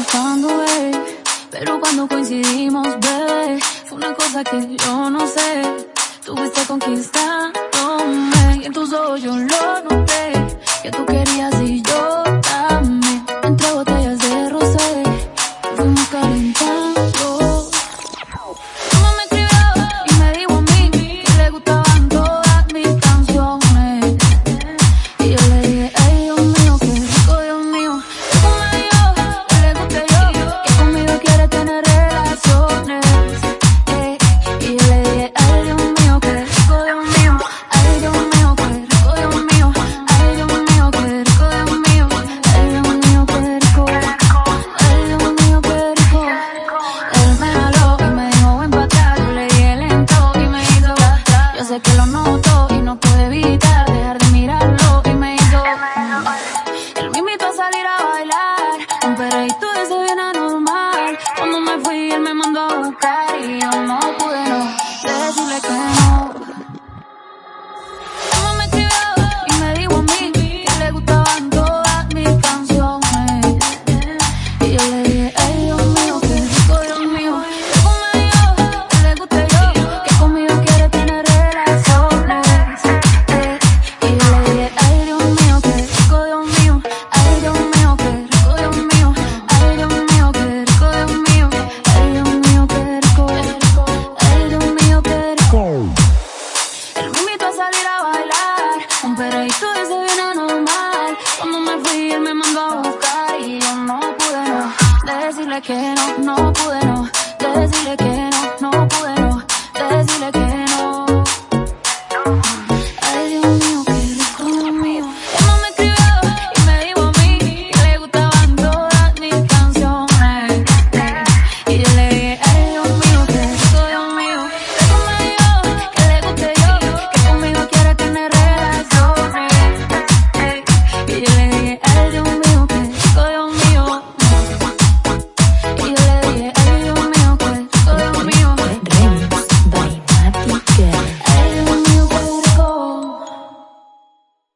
buscando, eh. pero cuando coincidimos, ve, fue una cosa que yo no sé, tú fuiste conquistándome, y en tus ojos yo lo noté, que tú querías y yo buscar y yo no pude no decirle que pero hizo ese bien anormal. Cuando me fui, él me mandó a buscar y yo no pude no. Decirle que no, no pude no. Decirle que no